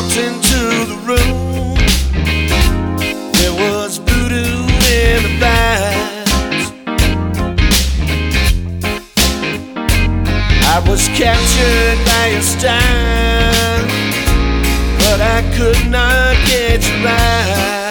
walked into the room, there was voodoo in the bags. I was captured by your style, but I could not get you right.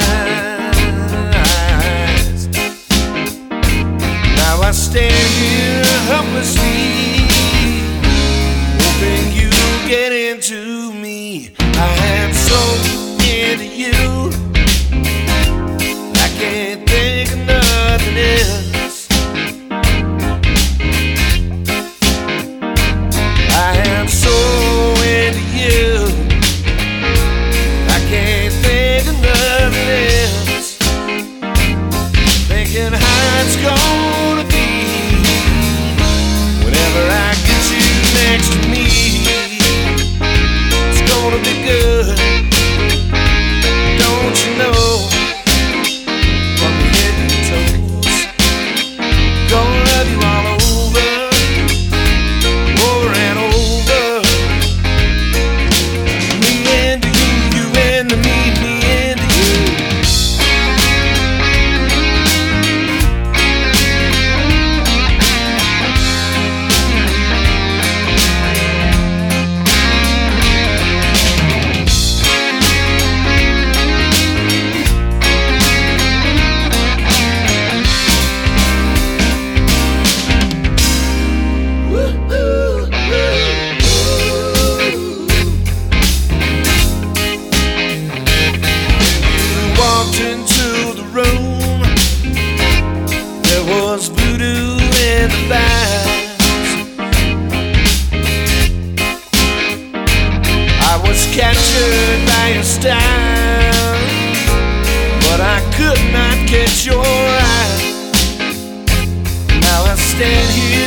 time, but I could not catch your eye. Now I stand here.